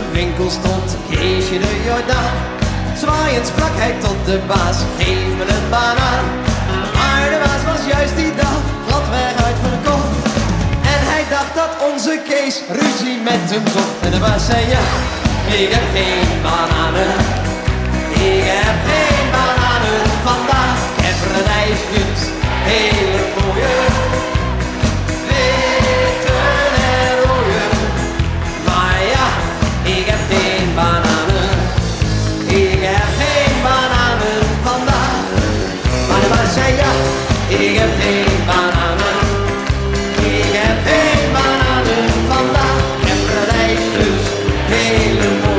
de winkel stond Keesje de Jordaan. Zwaaiend sprak hij tot de baas, geef me een banaan. Maar de baas was juist die dag gladweg uitverkocht. En hij dacht dat onze Kees ruzie met hem zocht. En de baas zei ja, ik heb geen bananen. Ik heb geen bananen. Ik heb geen bananen vandaag. Ik heb radijsjes, hele mooie.